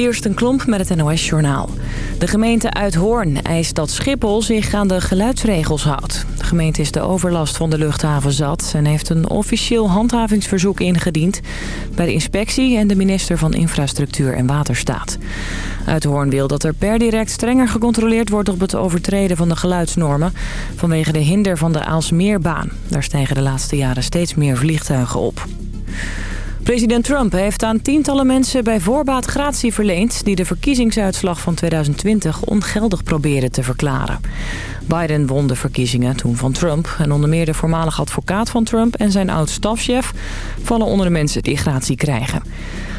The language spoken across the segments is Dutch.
Kirsten Klomp met het NOS-journaal. De gemeente Uithoorn eist dat Schiphol zich aan de geluidsregels houdt. De gemeente is de overlast van de luchthaven zat... en heeft een officieel handhavingsverzoek ingediend... bij de inspectie en de minister van Infrastructuur en Waterstaat. Uithoorn wil dat er per direct strenger gecontroleerd wordt... op het overtreden van de geluidsnormen... vanwege de hinder van de Aalsmeerbaan. Daar stijgen de laatste jaren steeds meer vliegtuigen op. President Trump heeft aan tientallen mensen bij voorbaat gratie verleend... die de verkiezingsuitslag van 2020 ongeldig proberen te verklaren. Biden won de verkiezingen toen van Trump. En onder meer de voormalige advocaat van Trump en zijn oud-stafchef... vallen onder de mensen die gratie krijgen.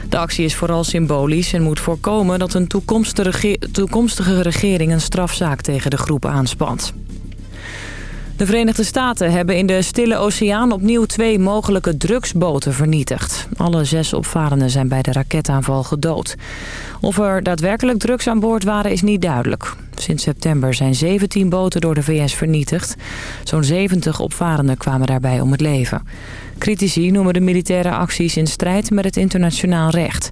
De actie is vooral symbolisch en moet voorkomen dat een toekomstige regering... een strafzaak tegen de groep aanspant. De Verenigde Staten hebben in de Stille Oceaan opnieuw twee mogelijke drugsboten vernietigd. Alle zes opvarenden zijn bij de raketaanval gedood. Of er daadwerkelijk drugs aan boord waren is niet duidelijk. Sinds september zijn 17 boten door de VS vernietigd. Zo'n 70 opvarenden kwamen daarbij om het leven. Critici noemen de militaire acties in strijd met het internationaal recht.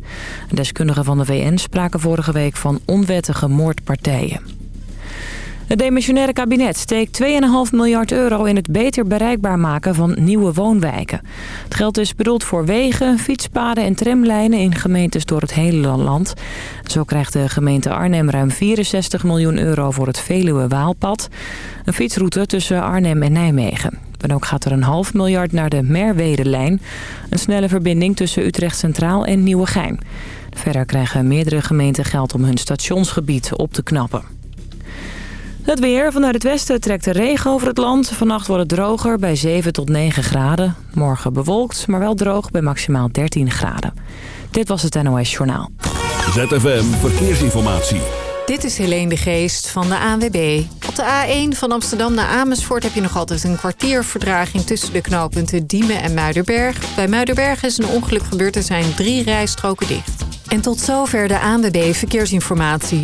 Deskundigen van de VN spraken vorige week van onwettige moordpartijen. Het demissionaire kabinet steekt 2,5 miljard euro in het beter bereikbaar maken van nieuwe woonwijken. Het geld is bedoeld voor wegen, fietspaden en tramlijnen in gemeentes door het hele land. Zo krijgt de gemeente Arnhem ruim 64 miljoen euro voor het Veluwe-Waalpad. Een fietsroute tussen Arnhem en Nijmegen. En ook gaat er een half miljard naar de Merwede-lijn. Een snelle verbinding tussen Utrecht Centraal en Nieuwegein. Verder krijgen meerdere gemeenten geld om hun stationsgebied op te knappen. Het weer. Vanuit het westen trekt de regen over het land. Vannacht wordt het droger bij 7 tot 9 graden. Morgen bewolkt, maar wel droog bij maximaal 13 graden. Dit was het NOS Journaal. ZFM Verkeersinformatie. Dit is Helene de Geest van de ANWB. Op de A1 van Amsterdam naar Amersfoort heb je nog altijd een kwartier verdraging tussen de knooppunten Diemen en Muiderberg. Bij Muiderberg is een ongeluk gebeurd, er zijn drie rijstroken dicht. En tot zover de ANWB Verkeersinformatie.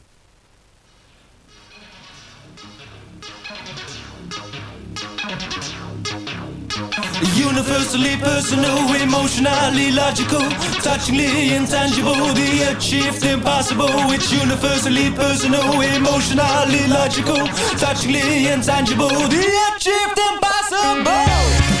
Universally personal, emotionally logical, touchingly intangible, the achieved impossible. It's universally personal, emotionally logical, touchingly intangible, the achieved impossible.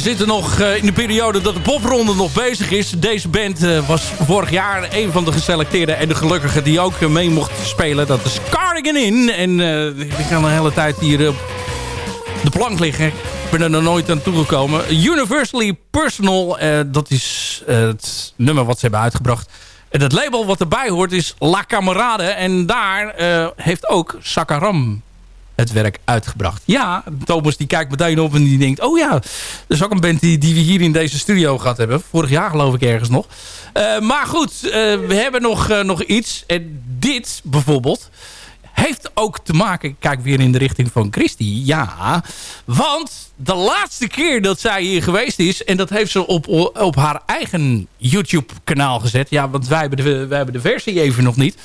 zitten nog eh, in de periode dat de popronde nog bezig is. Deze band uh, was vorig jaar een van de geselecteerden en de gelukkigen die ook mee mocht spelen. Dat is Cardigan In. En uh, die gaan de hele tijd hier op de plank liggen. Ik ben er nog nooit aan toegekomen. Universally Personal, dat is het nummer wat ze hebben uitgebracht. En het label wat erbij hoort is La Camarade. En daar heeft ook Sakaram het werk uitgebracht. Ja, Thomas die kijkt meteen op en die denkt... oh ja, dat is ook een band die, die we hier in deze studio gehad hebben. Vorig jaar geloof ik ergens nog. Uh, maar goed, uh, we hebben nog, uh, nog iets. En dit bijvoorbeeld heeft ook te maken... kijk weer in de richting van Christy. Ja, want de laatste keer dat zij hier geweest is... en dat heeft ze op, op haar eigen YouTube-kanaal gezet. Ja, want wij hebben, de, wij hebben de versie even nog niet.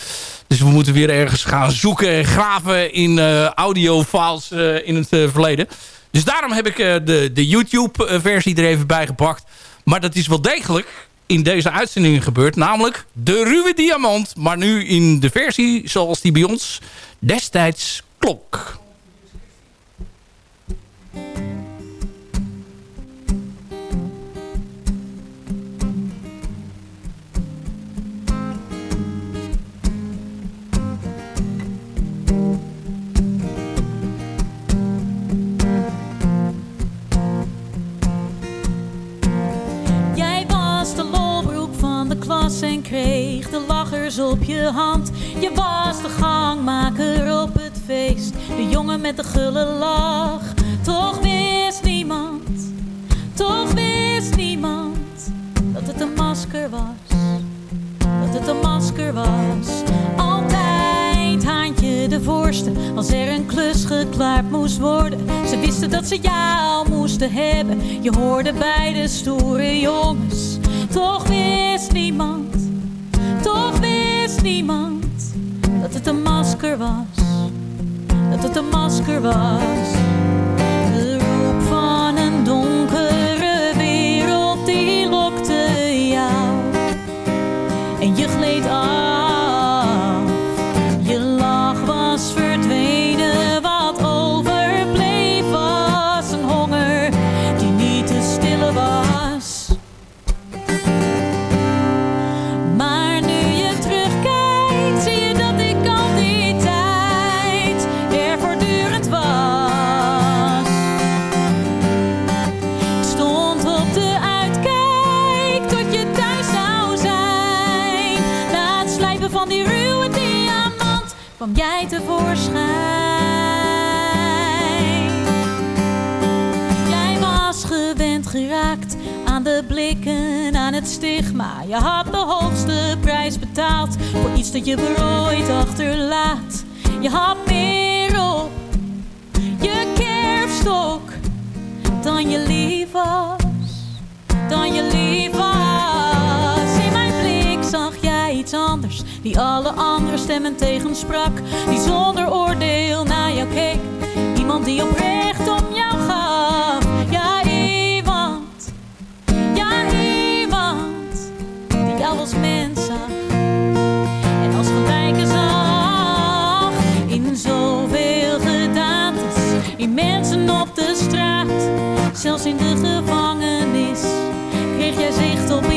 Dus we moeten weer ergens gaan zoeken en graven in uh, audiofiles uh, in het uh, verleden. Dus daarom heb ik de, de YouTube-versie er even bij gepakt. Maar dat is wel degelijk in deze uitzending gebeurd. Namelijk de ruwe diamant. Maar nu in de versie zoals die bij ons destijds klonk. Op je hand. Je was de gangmaker op het feest, de jongen met de gulle lach. Toch wist niemand, toch wist niemand dat het een masker was. Dat het een masker was. Altijd handje de voorste als er een klus geklaard moest worden. Ze wisten dat ze jou moesten hebben. Je hoorde bij de stoere jongens toch wist niemand, niemand dat het een masker was, dat het een masker was. Aan de blikken, aan het stigma. Je had de hoogste prijs betaald voor iets dat je berooid achterlaat. Je had meer op je kerfstok dan je lief was, dan je lief was. In mijn blik zag jij iets anders die alle andere stemmen tegensprak, die zonder oordeel naar jou keek. Iemand die oprecht als mens zag en als gelijke zag. In zoveel gedaantes, in mensen op de straat, zelfs in de gevangenis, kreeg jij zicht op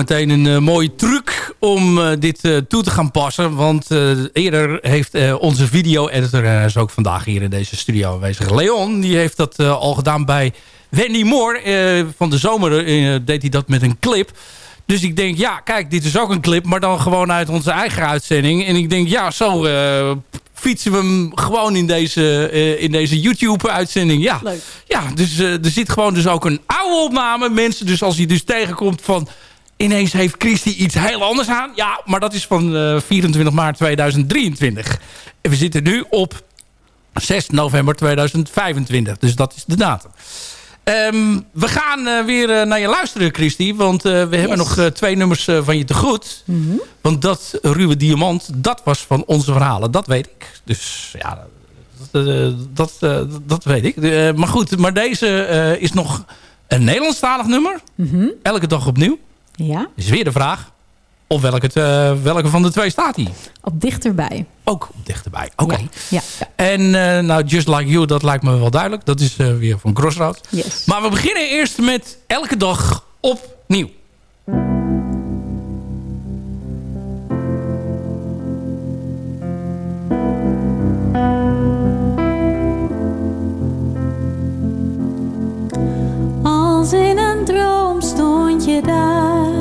meteen een uh, mooie truc om uh, dit uh, toe te gaan passen. Want eerder heeft onze video-editor, is ook vandaag hier in deze studio aanwezig, Leon. Die heeft dat al gedaan bij Wendy Moore. van de zomer deed hij dat met een clip. Dus ik denk, ja, kijk, dit is ook een clip, maar dan gewoon uit onze eigen uitzending. En ik denk, ja, zo fietsen we hem gewoon in deze, uh, in deze YouTube-uitzending. Ja, Leuk. ja dus uh, er zit gewoon dus ook een oude opname. Mensen, dus als je dus tegenkomt van... ineens heeft Christy iets heel anders aan. Ja, maar dat is van uh, eh, 24 maart 2023. En we zitten nu op 6 november 2025. Dus dat is de datum. Um, we gaan uh, weer uh, naar je luisteren, Christy. Want we yes. hebben nog twee nummers van je te goed. Mm -hmm. Want dat Ruwe Diamant, dat was van onze verhalen. Dat weet ik. Dus ja, dat, dat, dat weet ik. maar goed, maar deze is nog een Nederlandstalig nummer. Mm -hmm. Elke dag opnieuw. Ja. Is weer de vraag. Of welke, uh, welke van de twee staat hij? Op dichterbij. Ook op dichterbij, oké. Okay. Ja, ja, En uh, nou, Just Like You, dat lijkt me wel duidelijk. Dat is uh, weer van Crossroad. Yes. Maar we beginnen eerst met Elke Dag Opnieuw. Als in stond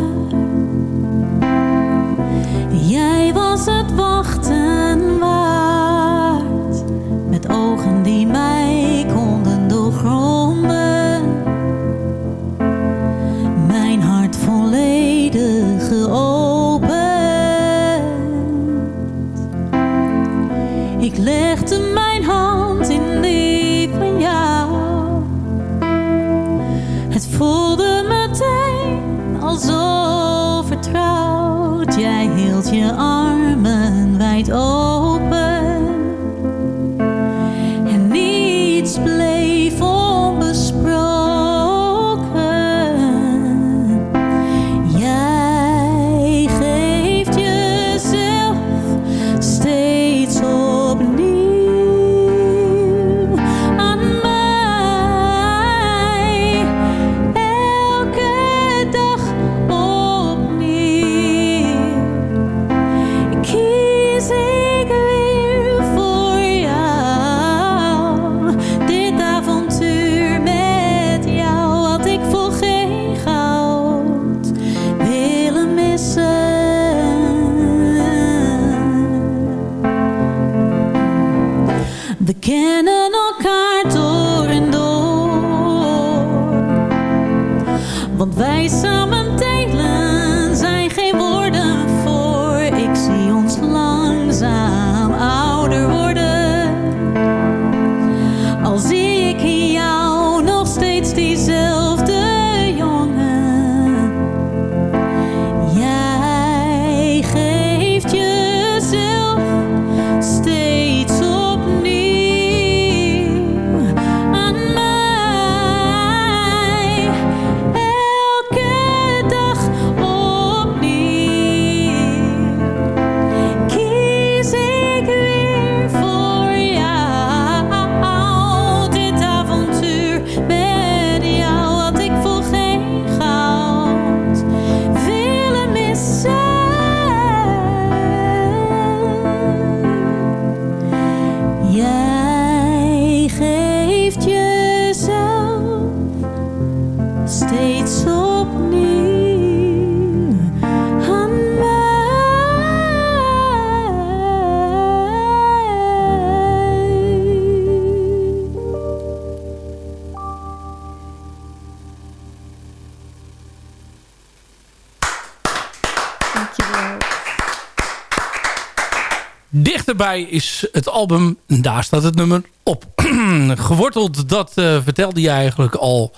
Is het album, en daar staat het nummer op. Geworteld, dat eh, vertelde je eigenlijk al...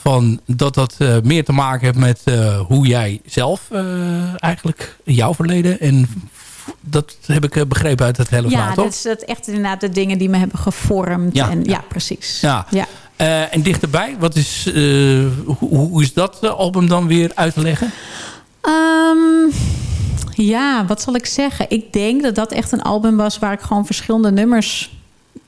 Van dat dat eh, meer te maken heeft met eh, hoe jij zelf eigenlijk jouw verleden... en dat heb ik begrepen uit het hele verhaal, Ja, toch? dat is dat echt inderdaad de dingen die me hebben gevormd. Ja. En, ja, precies. Ja. Ja. En dichterbij, wat is, hoe, hoe is dat album dan weer uit te leggen? Ehm, ja, wat zal ik zeggen? Ik denk dat dat echt een album was waar ik gewoon verschillende nummers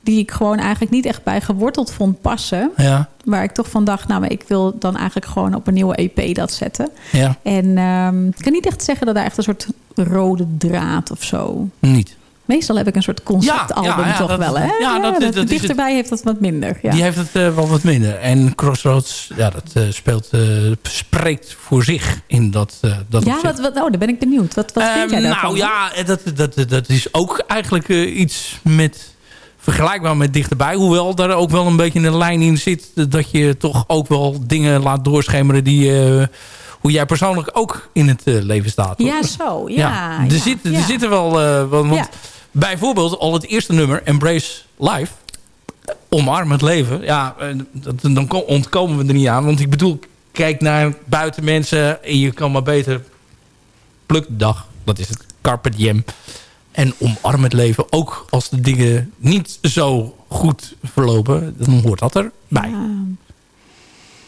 die ik gewoon eigenlijk niet echt bij geworteld vond passen. Ja, Waar ik toch van dacht, nou, maar ik wil dan eigenlijk gewoon op een nieuwe EP dat zetten. ja, En ehm, ik kan niet echt zeggen dat daar echt een soort rode draad of zo. niet. Meestal heb ik een soort conceptalbum Ja, toch dat- wel, hè? ja, dat- dat dichterbij heeft dat wat minder. Ja. Die heeft het eh, wel wat minder. En Crossroads, ja, dat eh, speelt, eh, spreekt voor zich in dat, dat Ja, wat, wat, oh, daar ben ik benieuwd. Wat, wat vind jij Ehm, daarvan? Nou ja, dat, dat, dat is ook eigenlijk iets met vergelijkbaar met dichterbij. Hoewel daar ook wel een beetje een lijn in zit. Dat je toch ook wel dingen laat doorschemeren die... hoe jij persoonlijk ook in het leven staat. toch? Ja, zo. Ja, er, ja, zit, ja. er zitten wel... want. Bijvoorbeeld al het eerste nummer, Embrace Life... Omarm het leven. Ja, dat, dan ko- ontkomen we er niet aan. Want ik bedoel, kijk naar buiten mensen... en je kan maar beter pluk de dag. Dat is het carpe diem. En omarm het leven. Ook als de dingen niet zo goed verlopen. Dan hoort dat erbij. Ja.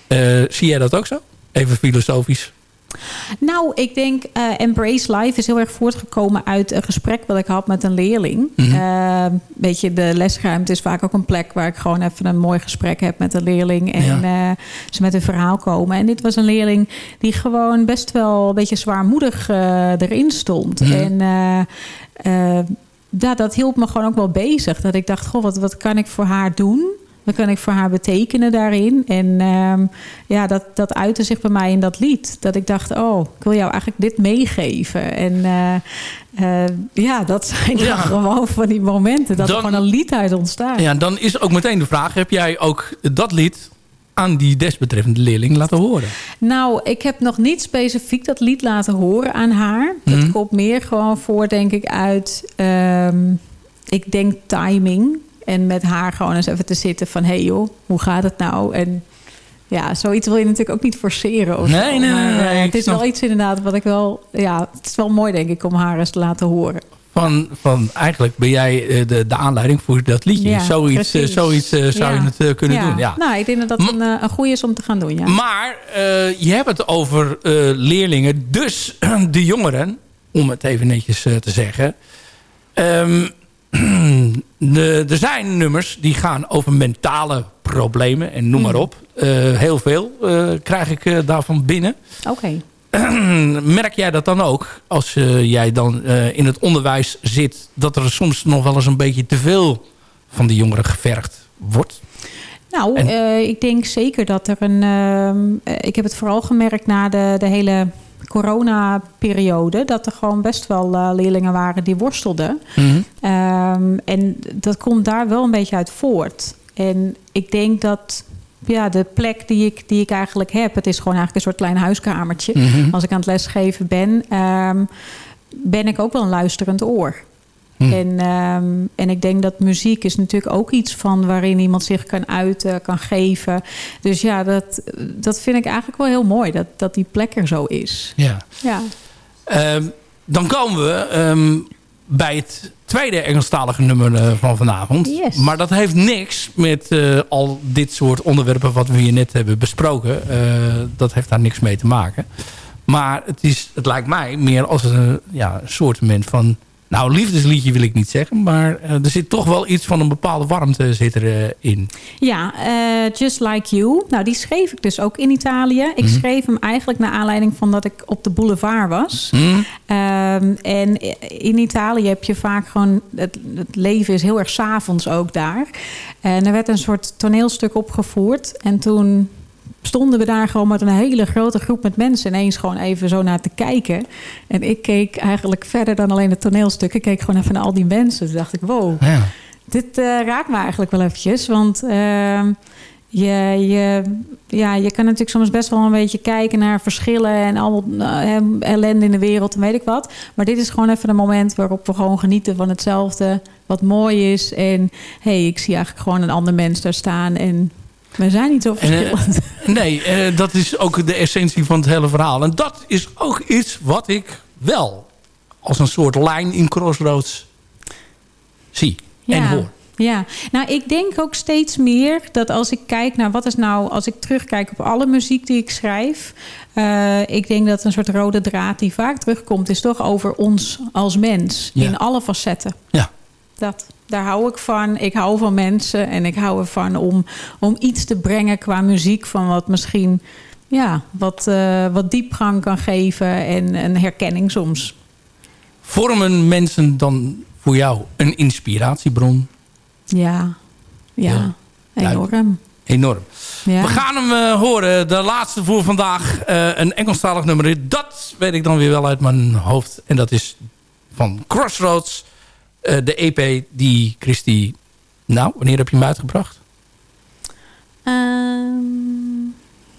Eh, zie jij dat ook zo? Even filosofisch. Nou, ik denk eh, Embrace Life is heel erg voortgekomen uit een gesprek wat ik had met een leerling. Weet je, de lesruimte is vaak ook een plek waar ik gewoon even een mooi gesprek heb met een leerling. En Ja. eh, ze met een verhaal komen. En dit was een leerling die gewoon best wel een beetje zwaarmoedig erin stond. Mhm. En ja, dat hield me gewoon ook wel bezig. Dat ik dacht, goh, wat, wat kan ik voor haar doen? Wat kan ik voor haar betekenen daarin? En ehm, ja, dat, dat uitte zich bij mij in dat lied. Dat ik dacht, oh, ik wil jou eigenlijk dit meegeven. En eh, eh, ja, dat zijn dan Ja. gewoon van die momenten. Dat Dan- er gewoon een lied uit ontstaat. Ja, dan is ook meteen de vraag... heb jij ook dat lied aan die desbetreffende leerling laten horen? Nou, ik heb nog niet specifiek dat lied laten horen aan haar. Dat Mhm. komt meer gewoon voor, denk ik, uit... ehm, ik denk timing. En met haar gewoon eens even te zitten van... hé hey joh, hoe gaat het nou? En ja, zoiets wil je natuurlijk ook niet forceren. Of Nee, nee, nee, nee, eh, ik het is wel iets inderdaad wat ik wel... Ja, het is wel mooi, denk ik, om haar eens te laten horen. Van, van eigenlijk ben jij eh, de, de aanleiding voor dat liedje. Ja, zoiets eh, precies. zoiets zou Ja. je het kunnen doen. Ja. Nou, ik denk dat dat een, een goede is om te gaan doen, ja. Maar je hebt het over leerlingen. Dus de jongeren, om het even netjes te zeggen. Ehm, de, er zijn nummers die gaan over mentale problemen. En noem maar op. Eh, heel veel eh, krijg ik eh, daarvan binnen. Oké. Merk jij dat dan ook? Als jij dan in het onderwijs zit. Dat er soms nog wel eens een beetje te veel van die jongeren gevergd wordt? Nou, En- ik denk zeker dat er een. ehm, eh, ik heb het vooral gemerkt na de, de hele corona-periode. Dat er gewoon best wel eh, leerlingen waren die worstelden. Ehm, en dat komt daar wel een beetje uit voort. En ik denk dat. Ja, de plek die ik, die ik eigenlijk heb, het is gewoon eigenlijk een soort klein huiskamertje. Mhm. Als ik aan het lesgeven ben, ehm, ben ik ook wel een luisterend oor. Hm. En, ehm, en ik denk dat muziek is natuurlijk ook iets van waarin iemand zich kan uiten, kan geven. Dus ja, dat, dat vind ik eigenlijk wel heel mooi, dat, dat die plek er zo is. Ja. Ja, Ehm, dan komen we ehm, bij het tweede Engelstalige nummer eh, van vanavond. Yes. Maar dat heeft niks met eh, al dit soort onderwerpen wat we hier net hebben besproken. Eh, dat heeft daar niks mee te maken. Maar het, is, het lijkt mij meer als een ja, soort van... Nou, liefdesliedje wil ik niet zeggen. Maar eh, er zit toch wel iets van een bepaalde warmte zit erin. in. ja eh, Just Like You. Nou, die schreef ik dus ook in Italië. Ik schreef hem eigenlijk naar aanleiding van dat ik op de boulevard was. Hm? Ehm, en in Italië heb je vaak gewoon... Het, het leven is heel erg s'avonds ook daar. En er werd een soort toneelstuk opgevoerd. En toen stonden we daar gewoon met een hele grote groep met mensen... ineens gewoon even zo naar te kijken. En ik keek eigenlijk verder dan alleen het toneelstuk. Ik keek gewoon even naar al die mensen. Toen dacht ik, wow, Ja. dit eh, raakt me eigenlijk wel eventjes. Want ehm, je, je, ja, je kan natuurlijk soms best wel een beetje kijken naar verschillen... en allemaal eh, ellende in de wereld en weet ik wat. Maar dit is gewoon even een moment waarop we gewoon genieten van hetzelfde... wat mooi is. En hey, ik zie eigenlijk gewoon een ander mens daar staan... en we zijn niet zo En, eh, verschillend. Nee, eh, dat is ook de essentie van het hele verhaal. En dat is ook iets wat ik wel als een soort lijn in Crossroads zie en hoor. Ja, nou ik denk ook steeds meer dat als ik kijk naar wat is nou, als ik terugkijk op alle muziek die ik schrijf, eh, ik denk dat een soort rode draad die vaak terugkomt, is toch over ons als mens Ja. in alle facetten. Ja. dat. Daar hou ik van. Ik hou van mensen en ik hou ervan om, om iets te brengen qua muziek van wat misschien ja, wat, uh, wat diepgang kan geven en een herkenning soms. Vormen mensen dan voor jou een inspiratiebron? Ja, ja, ja. enorm. Enorm. Ja. We gaan hem uh, horen. De laatste voor vandaag. Uh, een Engelstalig nummer. Dat weet ik dan weer wel uit mijn hoofd. En dat is van Crossroads. Uh, de EP die Christy... Nou, wanneer heb je hem uitgebracht? Um,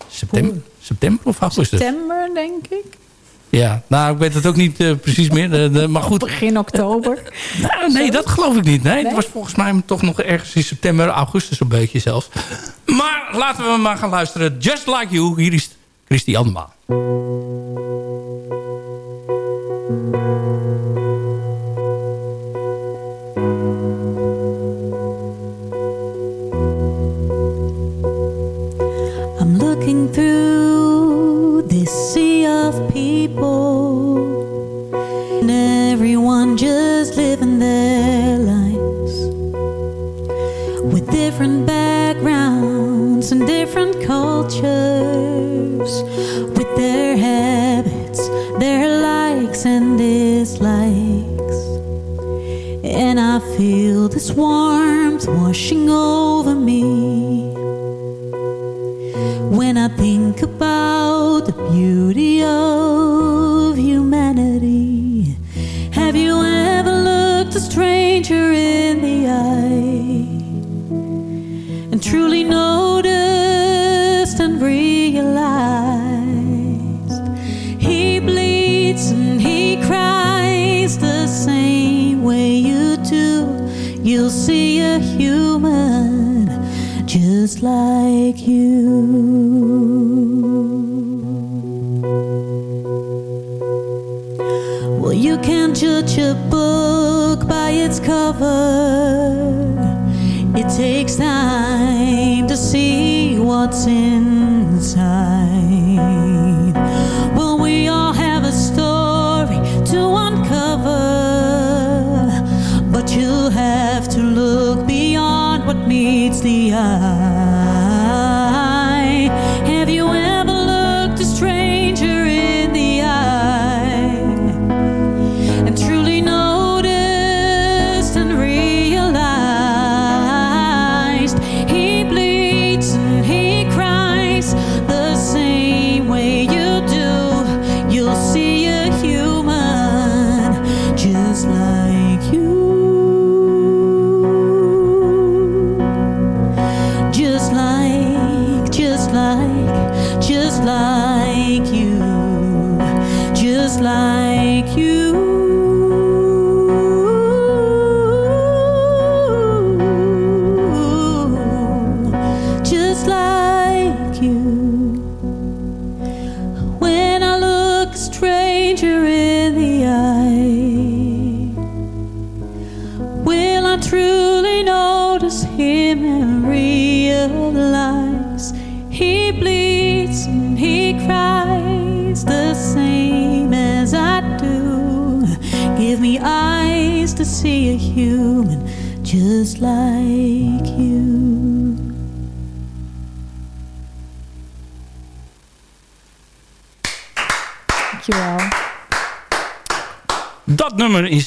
september, september of augustus? September, denk ik. Ja, nou, ik weet het ook niet uh, precies meer. De, maar goed. Begin oktober. nou, nee, dat geloof ik niet. Nee, nee, Het was volgens mij toch nog ergens in september, augustus een beetje zelfs. Maar laten we maar gaan luisteren. Just Like You. Hier is Christy Andema.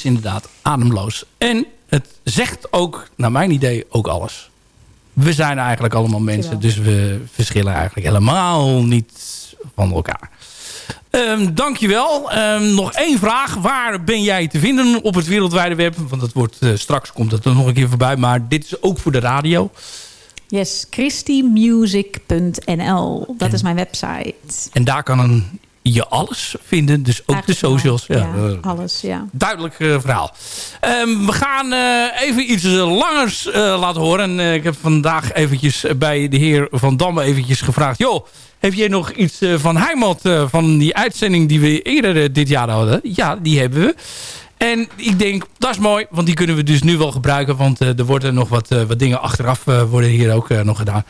Inderdaad ademloos. En het zegt ook, naar mijn idee, ook alles. We zijn eigenlijk allemaal mensen, dus we verschillen eigenlijk helemaal niet van elkaar. Um, dankjewel. Um, nog één vraag. Waar ben jij te vinden op het wereldwijde web? Want het wordt, uh, straks komt het er nog een keer voorbij. Maar dit is ook voor de radio. Yes, christymusic.nl. Dat is mijn website. En daar kan een, je alles vinden. Dus ook Eigenlijk de socials. Ja, ja, alles, ja. duidelijk eh, verhaal. Ehm, we gaan eh, even iets langers eh, laten horen. En ik heb vandaag eventjes bij de heer Van Damme eventjes gevraagd... joh, heb jij nog iets van Heimat van die uitzending die we eerder dit jaar hadden? Ja, die hebben we. En ik denk, dat is mooi, want die kunnen we dus nu wel gebruiken. Want eh, er worden nog wat, eh, wat dingen achteraf eh, worden hier ook nog gedaan.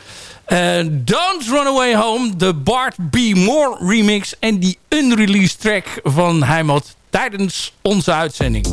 Don't Run Away Home, de Bart B. Moore remix... en die unreleased track van Heimat tijdens onze uitzending.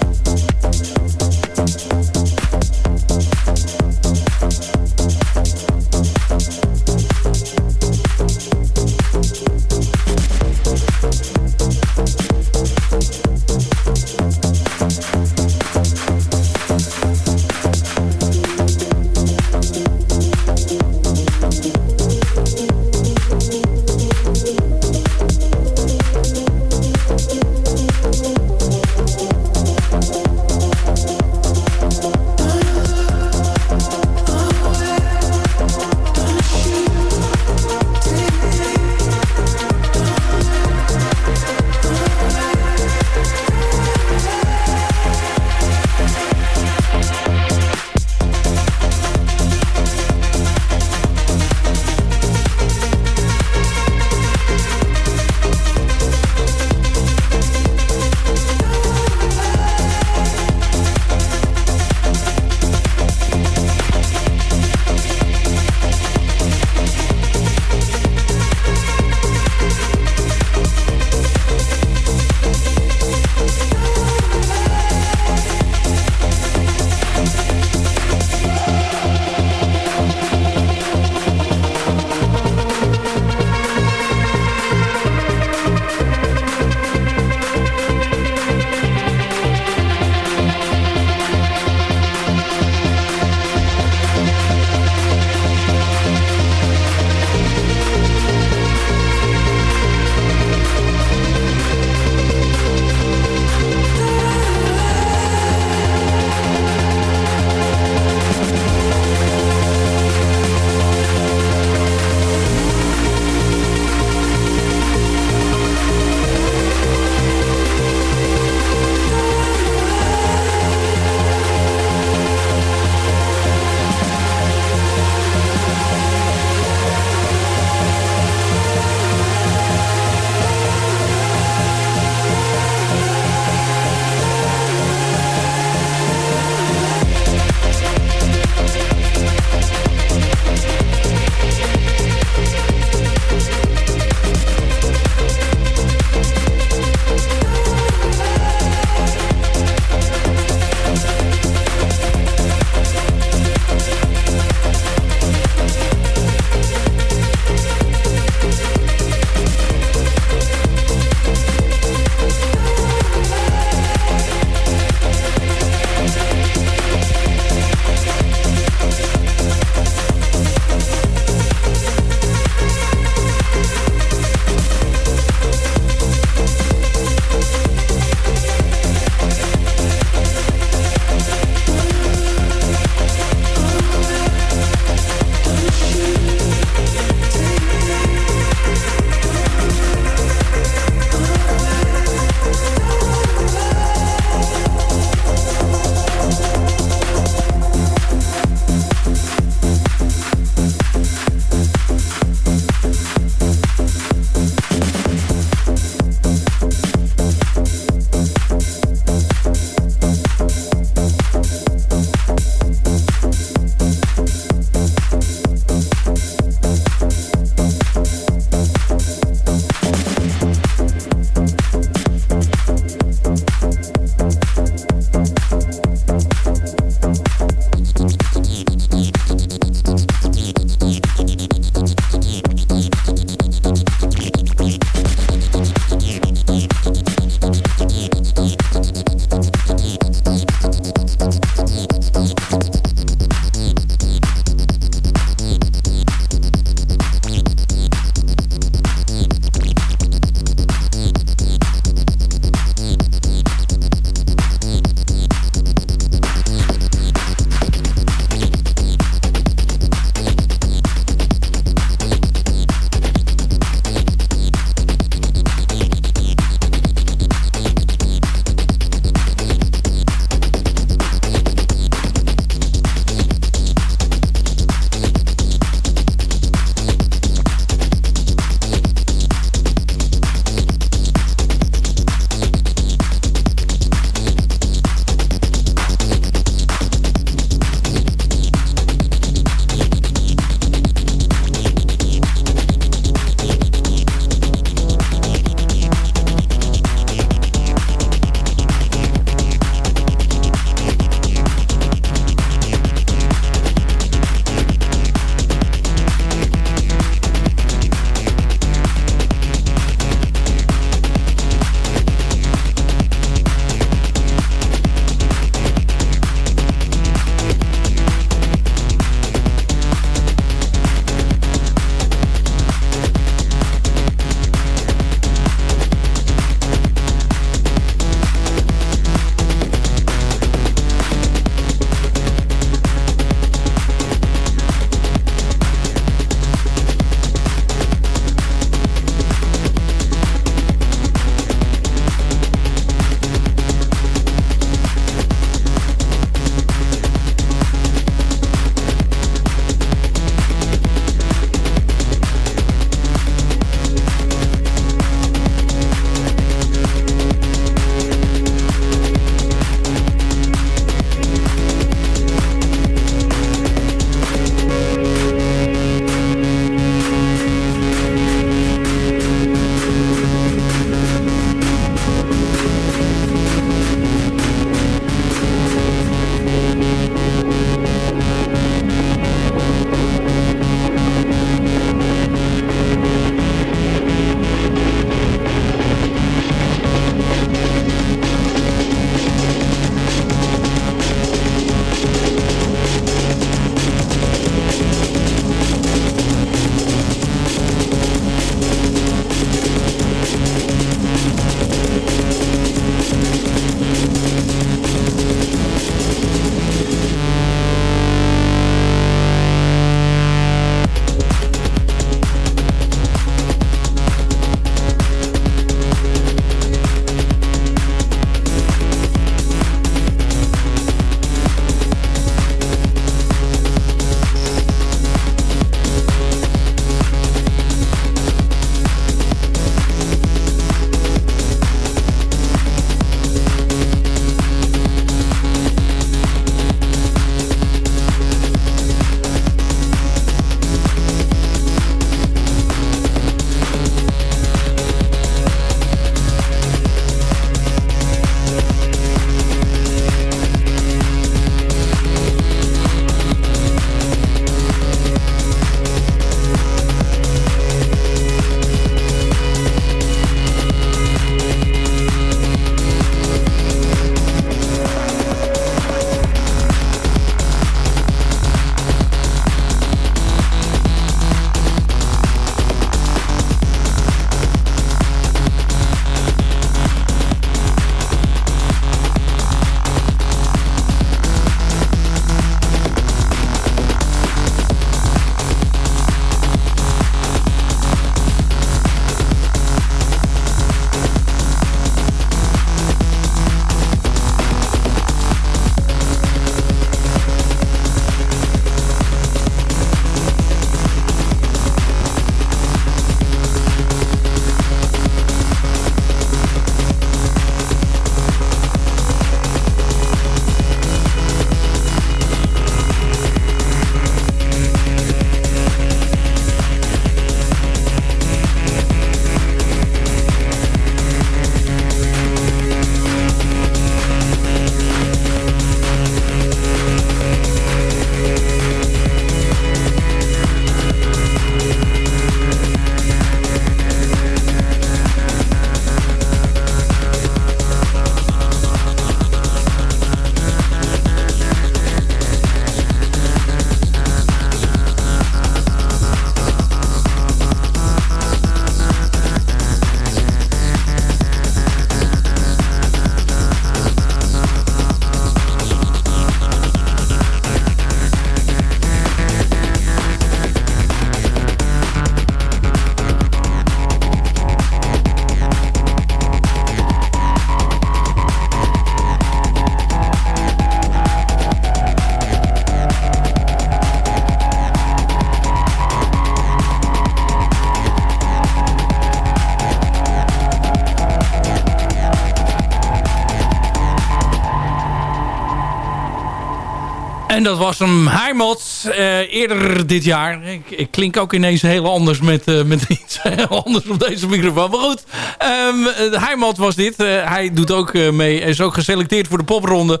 En dat was hem Heimat uh, eerder dit jaar. Ik, ik, klink ook ineens heel anders met, uh, met iets heel anders op deze microfoon. Maar goed, um, Heimat was dit. Hij doet ook mee. Hij is ook geselecteerd voor de popronde.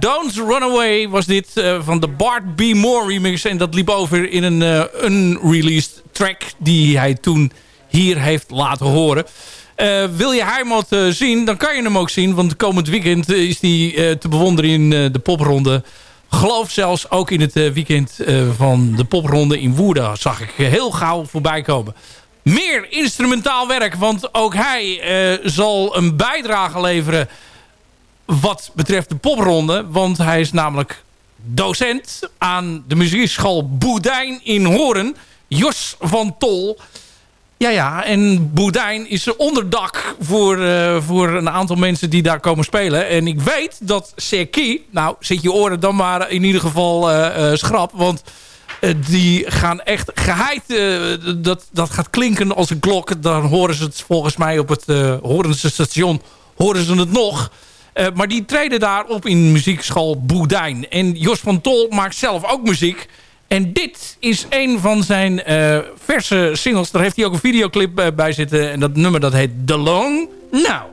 Don't Run Away was dit van de Bart B. Moore remix. En dat liep over in een unreleased track die hij toen hier heeft laten horen. Wil je Heimat zien, dan kan je hem ook zien. Want komend weekend is hij te bewonderen in de popronde geloof zelfs ook in het eh, weekend eh, van de popronde in Woerden zag ik heel gauw voorbij komen. Meer instrumentaal werk, want ook hij eh, zal een bijdrage leveren wat betreft de popronde. Want hij is namelijk docent aan de muziekschool Boedijn in Horen. Jos van Tol ja, ja. En Boudijn is onderdak voor, uh, voor een aantal mensen die daar komen spelen. En ik weet dat Serki... Nou, zit je oren dan maar in ieder geval uh, uh, schrap. Want die gaan echt geheid... dat, dat gaat klinken als een klok. Dan horen ze het volgens mij op het Horense station... horen ze het nog... maar die treden daar op in muziekschool Boudijn. En Jos van Tol maakt zelf ook muziek. En dit is een van zijn uh, verse singles. Daar heeft hij ook een videoclip uh, bij zitten. En dat nummer dat heet The Long Now.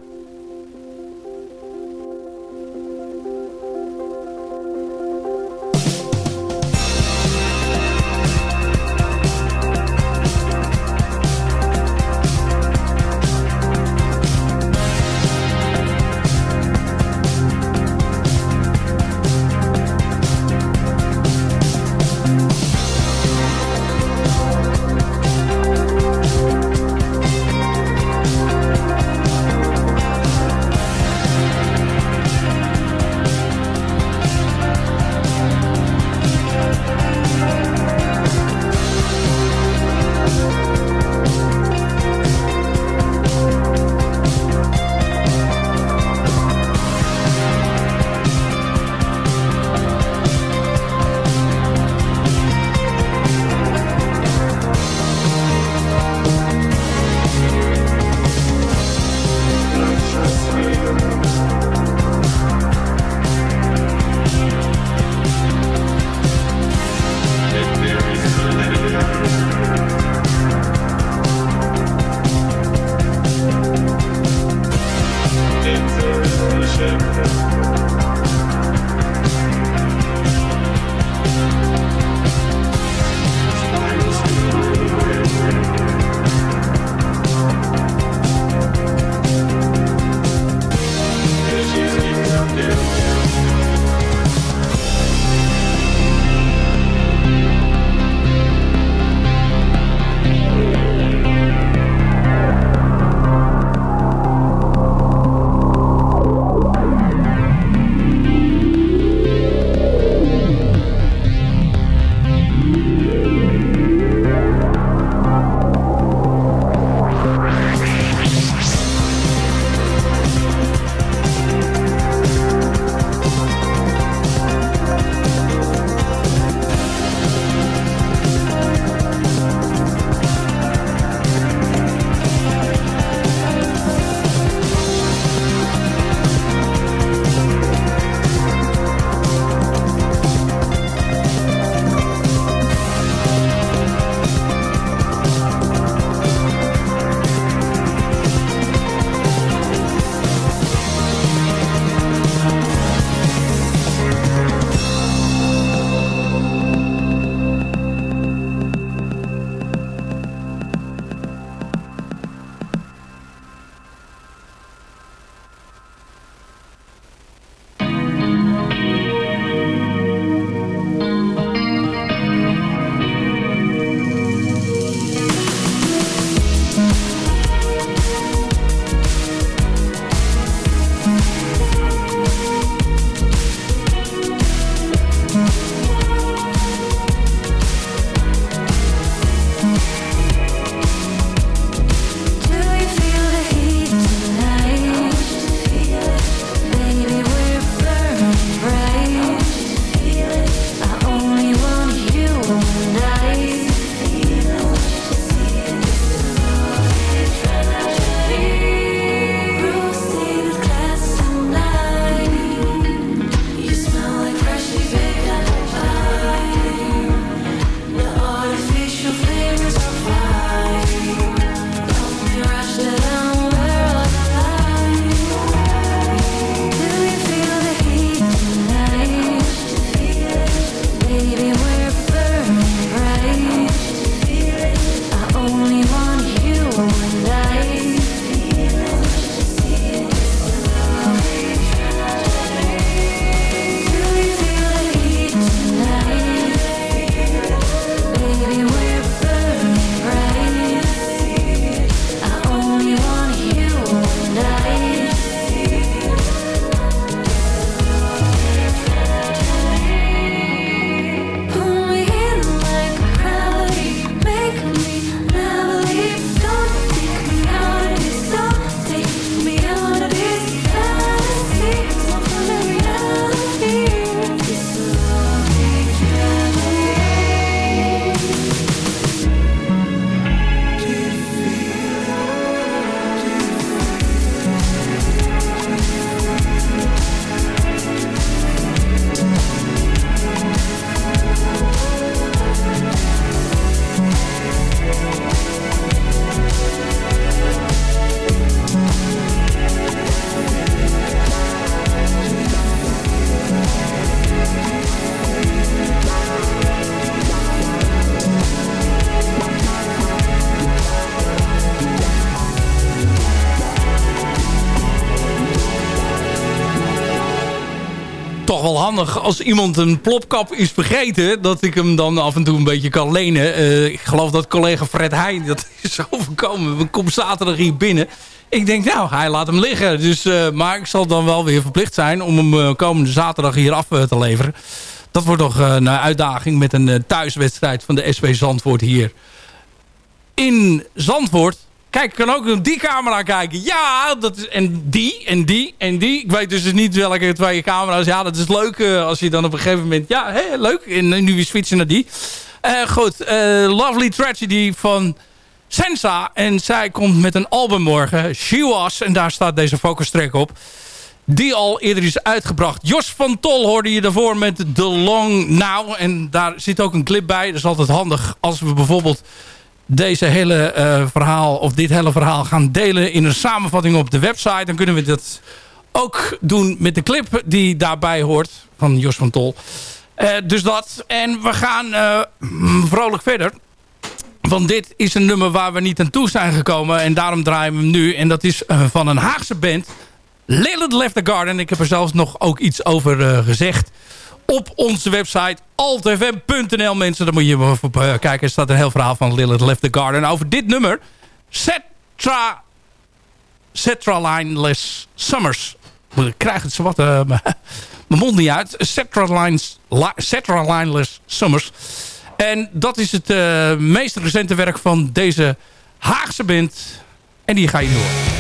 Als iemand een plopkap is vergeten... dat ik hem dan af en toe een beetje kan lenen. Eh, ik geloof dat collega Fred Heijn, dat is overkomen. We komen zaterdag hier binnen. Ik denk, nou, hij laat hem liggen. Dus, uh, maar ik zal dan wel weer verplicht zijn om hem komende zaterdag hier af te leveren. Dat wordt toch een uitdaging met een thuiswedstrijd van de SV Zandvoort hier in Zandvoort. Kijk, ik kan ook op die camera kijken. Ja, dat is, en die, en die, en die. Ik weet dus niet welke twee camera's. Ja, dat is leuk uh, als je dan op een gegeven moment... Ja, hé, leuk. En nu weer switchen naar die. Uh, goed, uh, Lovely Tragedy van Sensa. En zij komt met een album morgen. She Was. En daar staat deze focus track op. Die al eerder is uitgebracht. Jos van Tol hoorde je daarvoor met The Long Now. En daar zit ook een clip bij. Dat is altijd handig als we bijvoorbeeld deze hele uh, verhaal of dit hele verhaal gaan delen in een samenvatting op de website. Dan kunnen we dat ook doen met de clip die daarbij hoort van Jos van Tol. Uh, dus dat. En we gaan uh, vrolijk verder. Want dit is een nummer waar we niet aan toe zijn gekomen. En daarom draaien we hem nu. En dat is van een Haagse band. Lilith Left the Garden. Ik heb er zelfs nog ook iets over gezegd op onze website altfm.nl. Mensen, daar moet je even op uh, kijken. Er staat een heel verhaal van Lilith Left the Garden over dit nummer. Cetra... Cetralineless Summers. Ik krijg het zo wat uh, mijn mond niet uit. Cetralineless Summers. En dat is het uh, meest recente werk van deze Haagse band. En die ga je horen.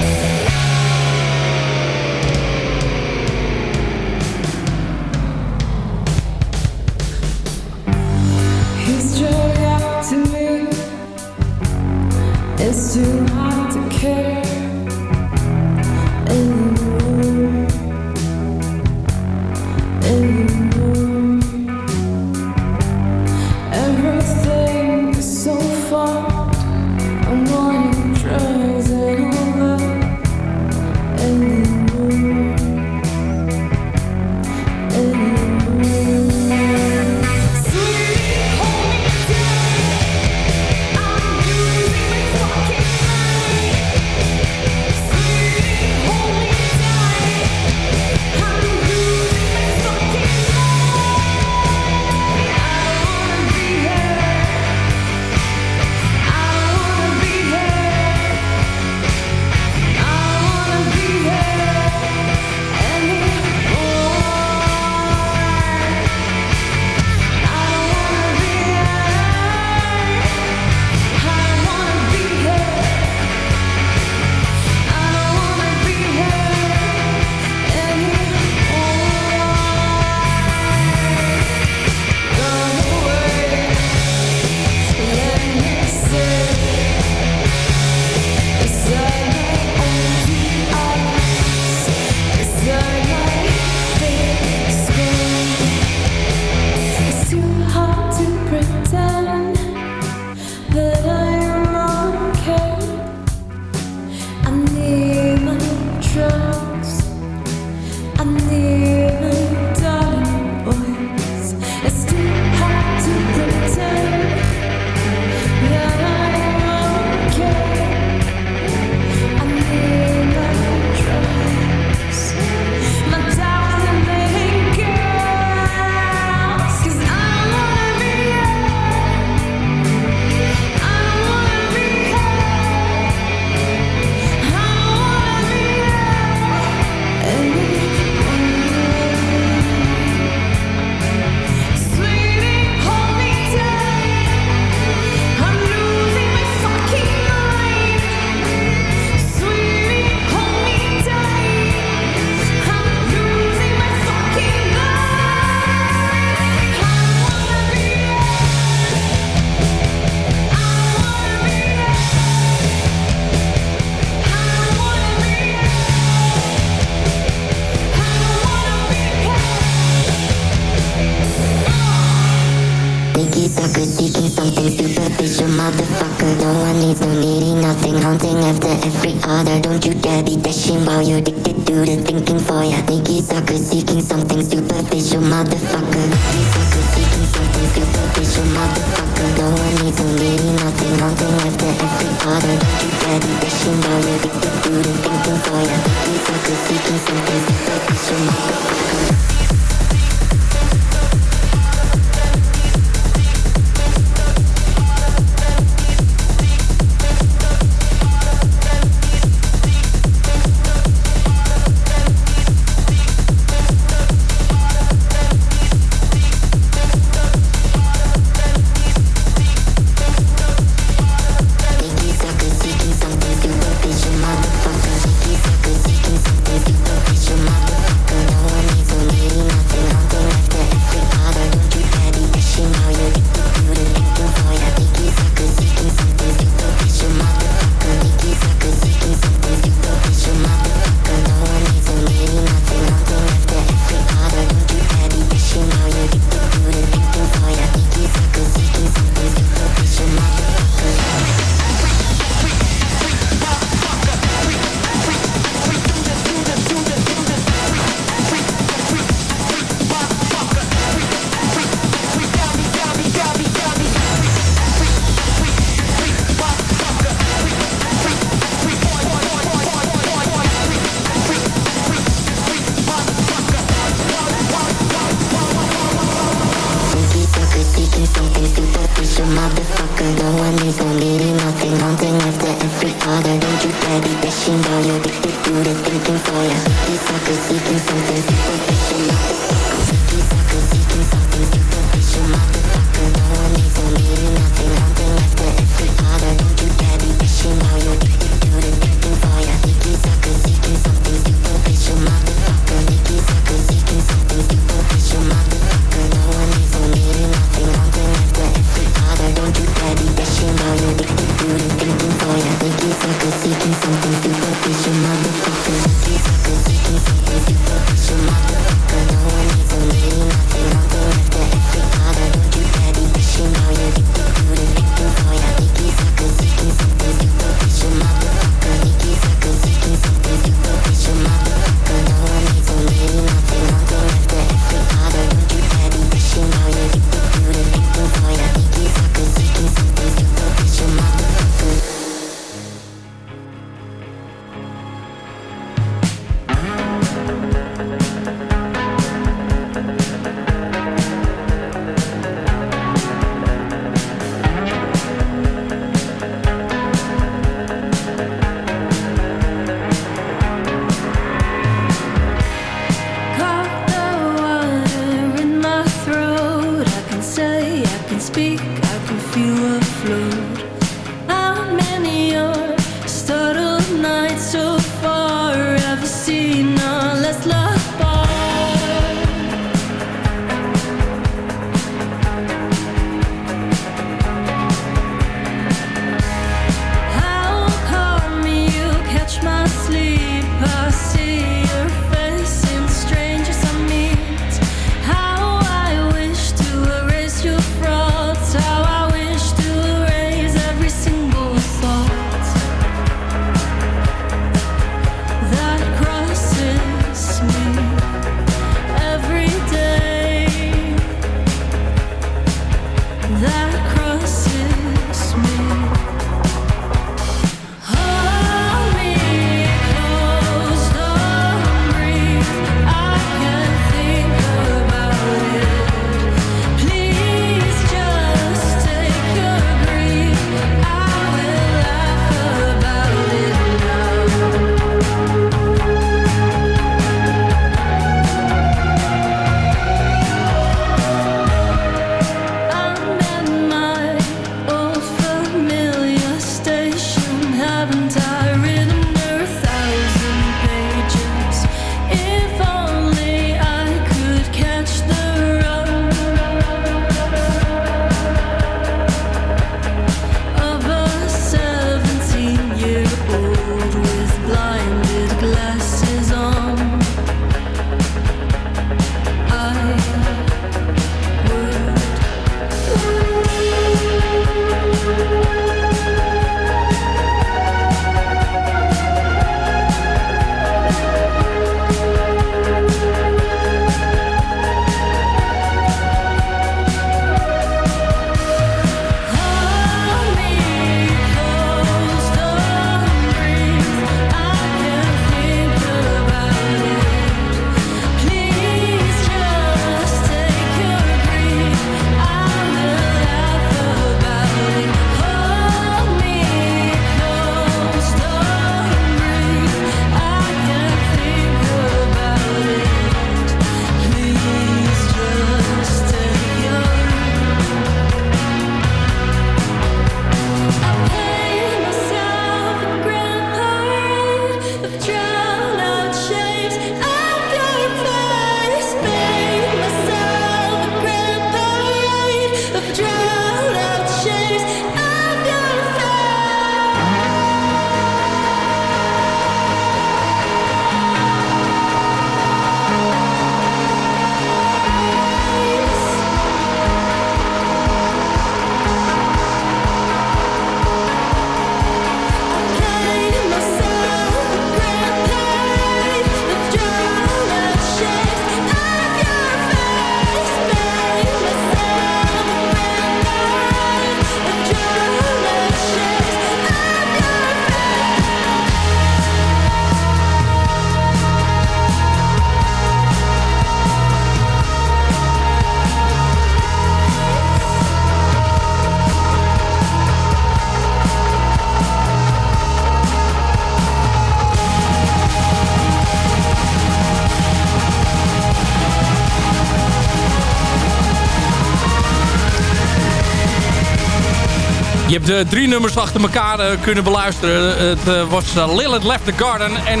Je hebt de drie nummers achter elkaar kunnen beluisteren. Het was Lilith Left the Garden en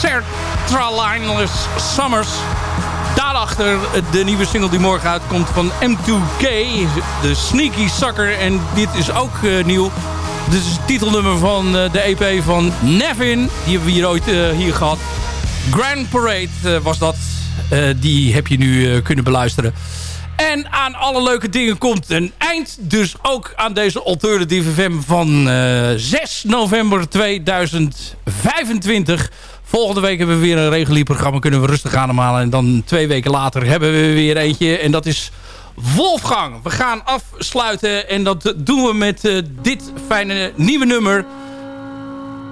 Sertraline Summers. Daarachter de nieuwe single die morgen uitkomt van M2K. De Sneaky Sucker. En dit is ook nieuw. Dit is het titelnummer van de EP van Nevin. Die hebben we hier ooit hier gehad. Grand Parade was dat. die heb je nu kunnen beluisteren. En aan alle leuke dingen komt een eind. Dus ook aan deze Alternative FM van uh, 6 november 2025. Volgende week hebben we weer een regulier programma. Kunnen we rustig ademhalen. En dan twee weken later hebben we weer eentje. En dat is Wolfgang. We gaan afsluiten. En dat doen we met uh, dit fijne nieuwe nummer.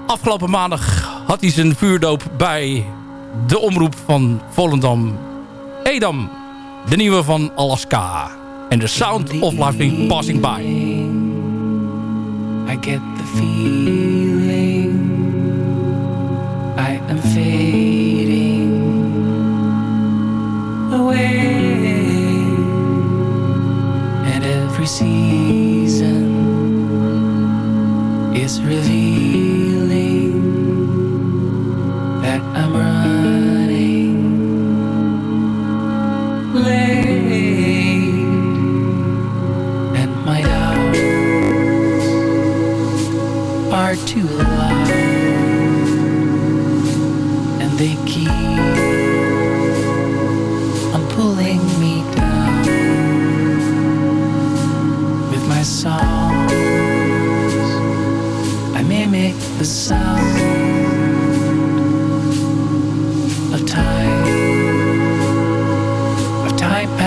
Afgelopen maandag had hij zijn vuurdoop bij de omroep van Volendam. Edam. De nieuwe van Alaska. En The Sound of Life being Passing By. I get the feeling I am fading away And every season is revealing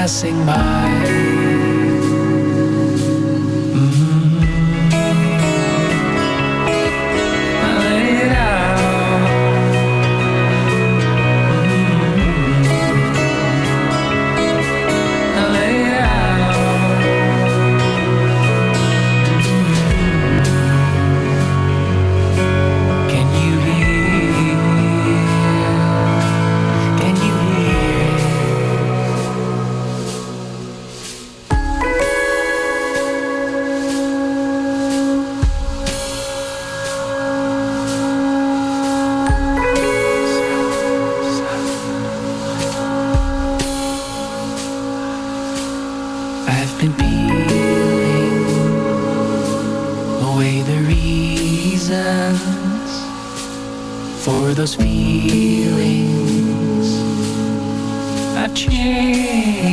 passing by. Change.